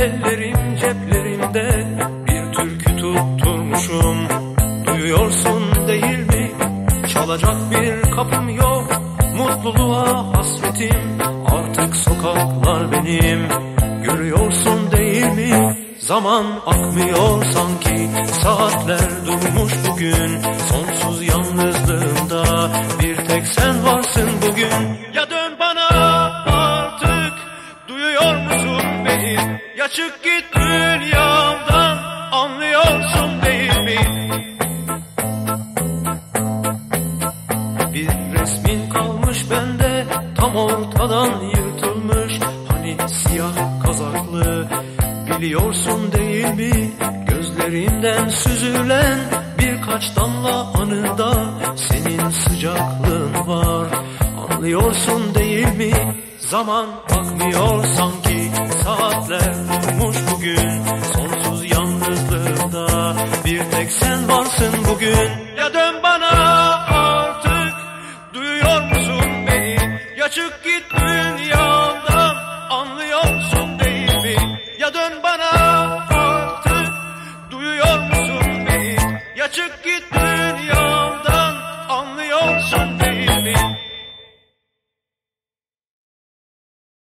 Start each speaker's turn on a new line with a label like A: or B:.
A: bende bir türkü tutturmuşum. Duyuyorsun değil mi? Çalacak bir kapım yok. Mutluluğa hasretim. Artık sokaklar benim. Görüyorsun değil mi? Zaman akmıyor sanki. Saatler durmuş bugün. Sonsuz yalnızlığımda Bir tek sen varsın bugün Ya çık git dünyamdan Anlıyorsun değil mi? Bir resmin kalmış bende Tam ortadan yırtılmış. Hani siyah kazaklı Biliyorsun değil mi? Gözlerinden süzülen Birkaç damla anıda Senin sıcaklığın var. Anlıyorsun değil mi? Zaman akmıyor sanki Saatler bugün. Sonsuz yalnızlığımda Bir tek sen varsın bugün. Ya dön bana artık. Duyuyor musun beni? Ya çık git dünyamdan Anlıyorsun değil mi? Ya dön bana artık. Duyuyor musun beni? Ya çık git